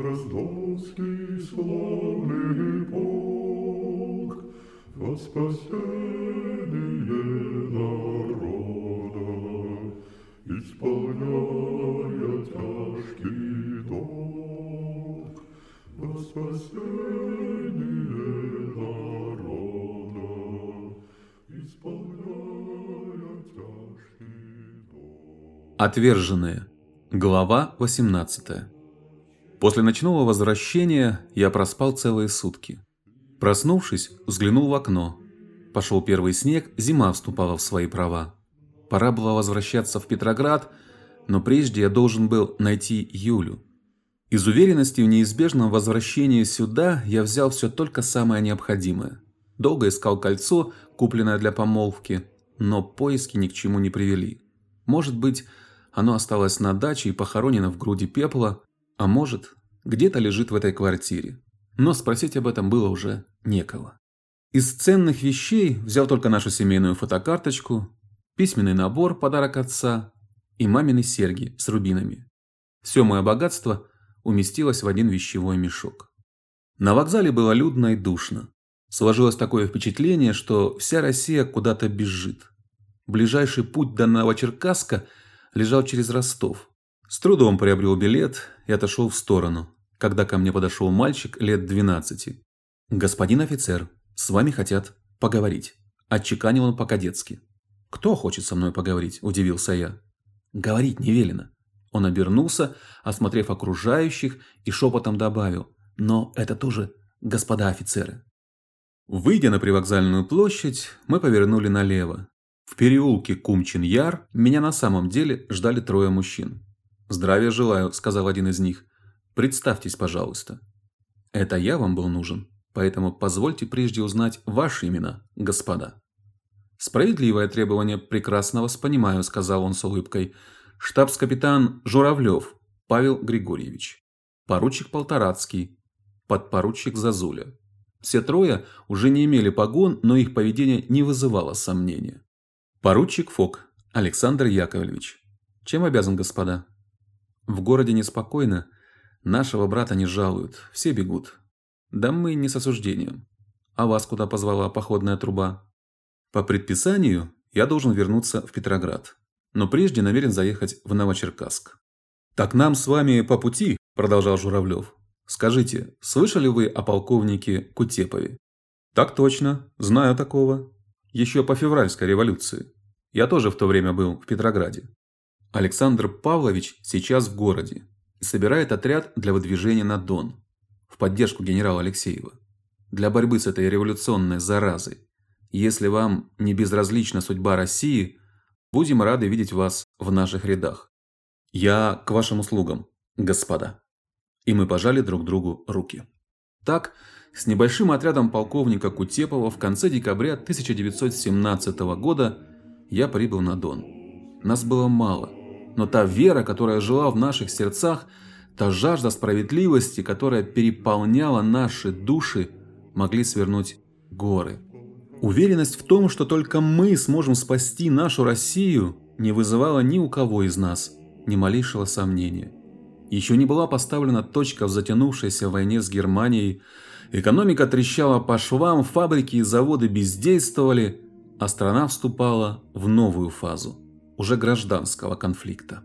Дроздовский славный полк Во спасение народа, Исполняя тяжкий долг Во спасение народа, Исполняя тяжкий. Отверженные. Глава 18. После ночного возвращения я проспал целые сутки. Проснувшись, взглянул в окно. Пошел первый снег, зима вступала в свои права. Пора было возвращаться в Петроград, но прежде я должен был найти Юлю. Из уверенности в неизбежном возвращении сюда я взял все только самое необходимое. Долго искал кольцо, купленное для помолвки, но поиски ни к чему не привели. Может быть, оно осталось на даче и похоронено в груди пепла, а может, где-то лежит в этой квартире. Но спросить об этом было уже некого. Из ценных вещей взял только нашу семейную фотокарточку, письменный набор, подарок отца и мамины серьги с рубинами. Все мое богатство уместилось в один вещевой мешок. На вокзале было людно и душно. Сложилось такое впечатление, что вся Россия куда-то бежит. Ближайший путь до Новочеркасска лежал через Ростов. С трудом приобрел билет и отошел в сторону, когда ко мне подошел мальчик лет 12. «Господин офицер, с вами хотят поговорить», – отчеканил он по-кадетски. «Кто хочет со мной поговорить?» – удивился я. «Говорить не велено». Он обернулся, осмотрев окружающих, и шепотом добавил. «Но это тоже господа офицеры». Выйдя на привокзальную площадь, мы повернули налево. В переулке Кумчин-Яр меня на самом деле ждали трое мужчин. «Здравия желаю», – сказал один из них. «Представьтесь, пожалуйста». «Это я вам был нужен, поэтому позвольте прежде узнать ваши имена, господа». «Справедливое требование прекрасно вас понимаю», – сказал он с улыбкой. «Штабс-капитан Журавлев Павел Григорьевич, поручик Полторацкий, подпоручик Зазуля». Все трое уже не имели погон, но их поведение не вызывало сомнения. Поручик Фок Александр Яковлевич. Чем обязан, господа? В городе неспокойно. Нашего брата не жалуют, все бегут. Да мы не с осуждением. А вас куда позвала походная труба? По предписанию я должен вернуться в Петроград, но прежде намерен заехать в Новочеркасск. Так нам с вами по пути, продолжал Журавлев. Скажите, слышали вы о полковнике Кутепове? Так точно, знаю такого. Еще по февральской революции. Я тоже в то время был в Петрограде. Александр Павлович сейчас в городе и собирает отряд для выдвижения на Дон в поддержку генерала Алексеева для борьбы с этой революционной заразой. Если вам не безразлична судьба России, будем рады видеть вас в наших рядах. Я к вашим услугам, господа и мы пожали друг другу руки. Так, с небольшим отрядом полковника Кутепова в конце декабря 1917 года я прибыл на Дон. Нас было мало, но та вера, которая жила в наших сердцах, та жажда справедливости, которая переполняла наши души, могли свернуть горы. Уверенность в том, что только мы сможем спасти нашу Россию, не вызывала ни у кого из нас ни малейшего сомнения. Еще не была поставлена точка в затянувшейся войне с Германией, экономика трещала по швам, фабрики и заводы бездействовали, а страна вступала в новую фазу, уже гражданского конфликта.